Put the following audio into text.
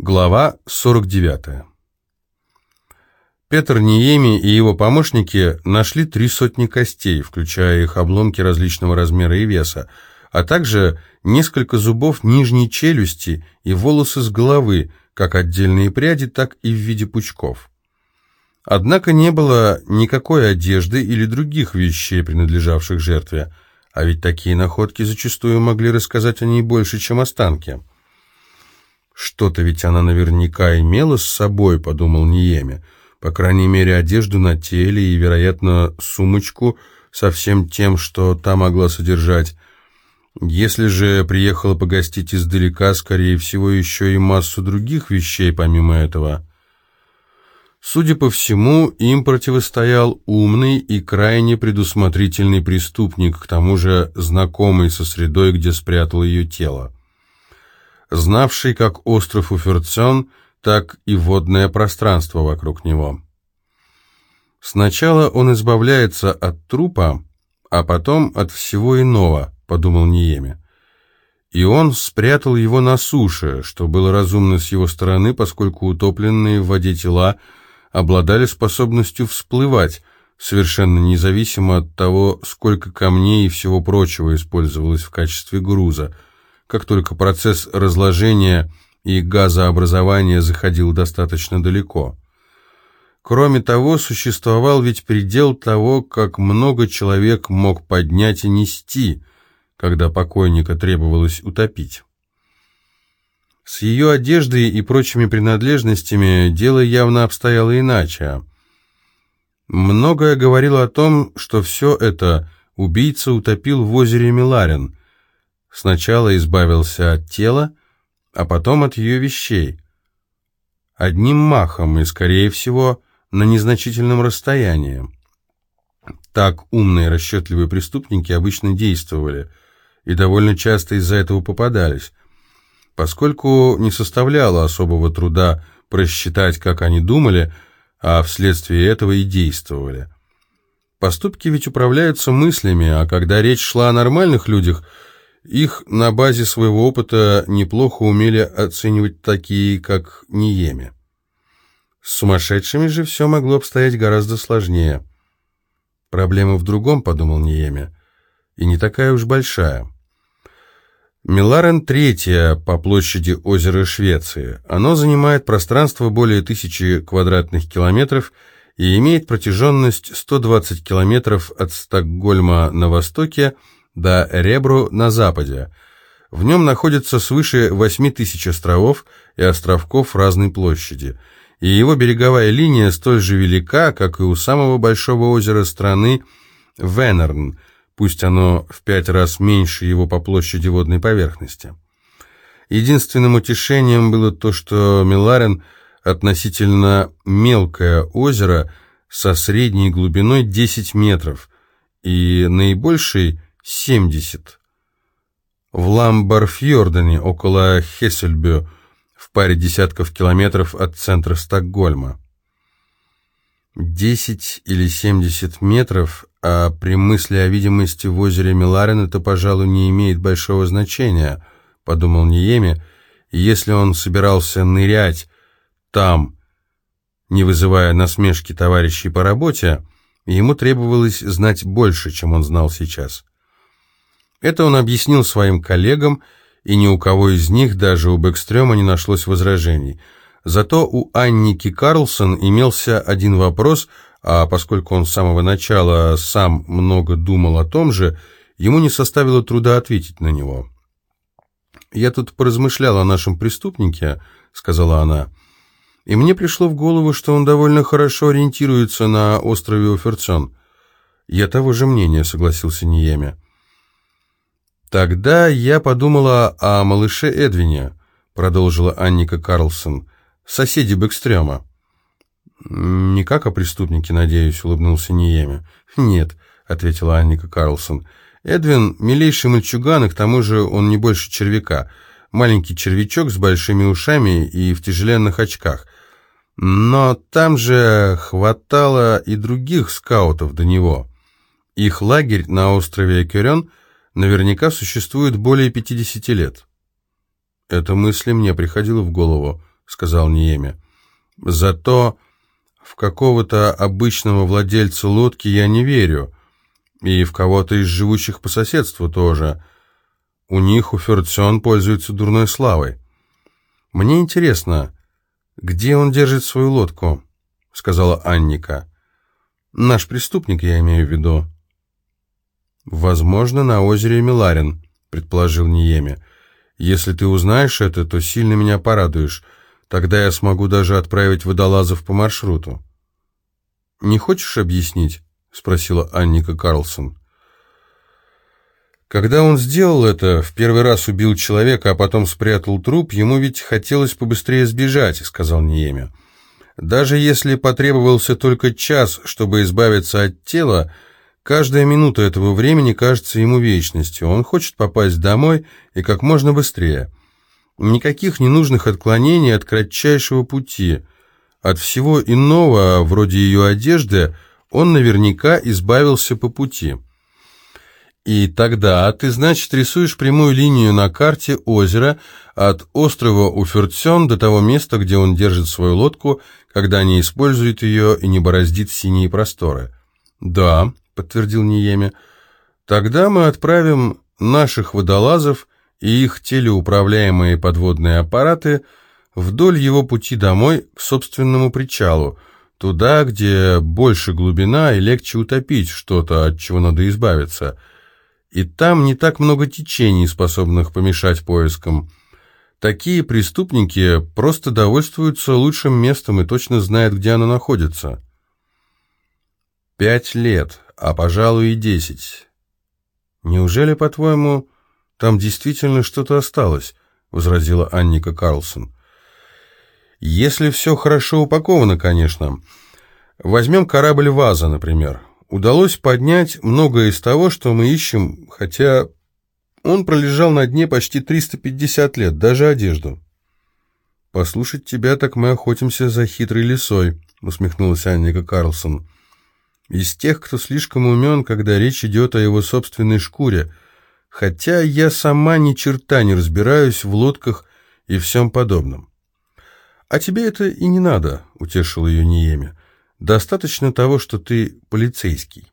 Глава 49. Петр Ниеми и его помощники нашли три сотни костей, включая их обломки различного размера и веса, а также несколько зубов нижней челюсти и волосы с головы, как отдельные пряди, так и в виде пучков. Однако не было никакой одежды или других вещей, принадлежавших жертве, а ведь такие находки зачастую могли рассказать о ней больше, чем останки. «Что-то ведь она наверняка имела с собой», — подумал Ниеме. «По крайней мере, одежду на теле и, вероятно, сумочку со всем тем, что та могла содержать. Если же приехала погостить издалека, скорее всего, еще и массу других вещей помимо этого». Судя по всему, им противостоял умный и крайне предусмотрительный преступник, к тому же знакомый со средой, где спрятал ее тело знавший как остров Уферцен, так и водное пространство вокруг него. «Сначала он избавляется от трупа, а потом от всего иного», — подумал Ниеме. И он спрятал его на суше, что было разумно с его стороны, поскольку утопленные в воде тела обладали способностью всплывать, совершенно независимо от того, сколько камней и всего прочего использовалось в качестве груза — как только процесс разложения и газообразования заходил достаточно далеко. Кроме того, существовал ведь предел того, как много человек мог поднять и нести, когда покойника требовалось утопить. С ее одеждой и прочими принадлежностями дело явно обстояло иначе. Многое говорило о том, что все это убийца утопил в озере Миларин, Сначала избавился от тела, а потом от ее вещей. Одним махом и, скорее всего, на незначительном расстоянии. Так умные расчетливые преступники обычно действовали, и довольно часто из-за этого попадались, поскольку не составляло особого труда просчитать, как они думали, а вследствие этого и действовали. Поступки ведь управляются мыслями, а когда речь шла о нормальных людях – их на базе своего опыта неплохо умели оценивать такие, как Ниеми. С сумасшедшими же все могло обстоять гораздо сложнее. Проблема в другом, подумал Ниеми, и не такая уж большая. Миларен третья по площади озера Швеции. Оно занимает пространство более тысячи квадратных километров и имеет протяженность 120 километров от Стокгольма на востоке до Ребру на западе. В нем находится свыше 8 тысяч островов и островков разной площади, и его береговая линия столь же велика, как и у самого большого озера страны Венерн, пусть оно в пять раз меньше его по площади водной поверхности. Единственным утешением было то, что Миларен относительно мелкое озеро со средней глубиной 10 метров и наибольшей 70. В Ламбарфьордене, около Хессельбю, в паре десятков километров от центра Стокгольма. 10 или 70 метров, а при мысли о видимости в озере Миларен это, пожалуй, не имеет большого значения, подумал Ниеми, если он собирался нырять там, не вызывая насмешки товарищей по работе, ему требовалось знать больше, чем он знал сейчас. Это он объяснил своим коллегам, и ни у кого из них, даже у Бэкстрёма, не нашлось возражений. Зато у Анники Карлсон имелся один вопрос, а поскольку он с самого начала сам много думал о том же, ему не составило труда ответить на него. «Я тут поразмышляла о нашем преступнике», — сказала она, — «и мне пришло в голову, что он довольно хорошо ориентируется на острове Оферцон». «Я того же мнения», — согласился Ниеме. «Тогда я подумала о малыше Эдвине», — продолжила Анника Карлсон, — «соседи Бэкстрёма». «Не как о преступнике, надеюсь», — улыбнулся Ниеме. «Нет», — ответила Анника Карлсон. «Эдвин — милейший мальчуган, и к тому же он не больше червяка. Маленький червячок с большими ушами и в тяжеленных очках. Но там же хватало и других скаутов до него. Их лагерь на острове Экюрен — наверняка существует более 50 лет. Эта мысль мне приходила в голову, сказал Ниеме. «Зато в какого-то обычного владельца лодки я не верю, и в кого-то из живущих по соседству тоже. У них у Ферцион пользуется дурной славой. Мне интересно, где он держит свою лодку?» — сказала Анника. «Наш преступник, я имею в виду». «Возможно, на озере Миларин», — предположил Ниеме. «Если ты узнаешь это, то сильно меня порадуешь. Тогда я смогу даже отправить водолазов по маршруту». «Не хочешь объяснить?» — спросила Анника Карлсон. Когда он сделал это, в первый раз убил человека, а потом спрятал труп, ему ведь хотелось побыстрее сбежать, сказал Ниеме. Даже если потребовался только час, чтобы избавиться от тела, каждая минута этого времени кажется ему вечностью. Он хочет попасть домой и как можно быстрее. Никаких ненужных отклонений от кратчайшего пути. От всего иного, вроде ее одежды, он наверняка избавился по пути. И тогда ты, значит, рисуешь прямую линию на карте озера от острова Уфертсен до того места, где он держит свою лодку, когда не использует ее и не бороздит синие просторы. «Да», — подтвердил Ниеме, — «тогда мы отправим наших водолазов и их телеуправляемые подводные аппараты вдоль его пути домой к собственному причалу, туда, где больше глубина и легче утопить что-то, от чего надо избавиться» и там не так много течений, способных помешать поискам. Такие преступники просто довольствуются лучшим местом и точно знают, где оно находится. Пять лет, а, пожалуй, и десять. Неужели, по-твоему, там действительно что-то осталось? — возразила Анника Карлсон. «Если все хорошо упаковано, конечно. Возьмем корабль «Ваза», например удалось поднять многое из того, что мы ищем, хотя он пролежал на дне почти 350 лет, даже одежду. «Послушать тебя, так мы охотимся за хитрой лисой», — усмехнулась Анника Карлсон. «Из тех, кто слишком умен, когда речь идет о его собственной шкуре, хотя я сама ни черта не разбираюсь в лодках и всем подобном». «А тебе это и не надо», — утешил ее Ниеме. Достаточно того, что ты полицейский.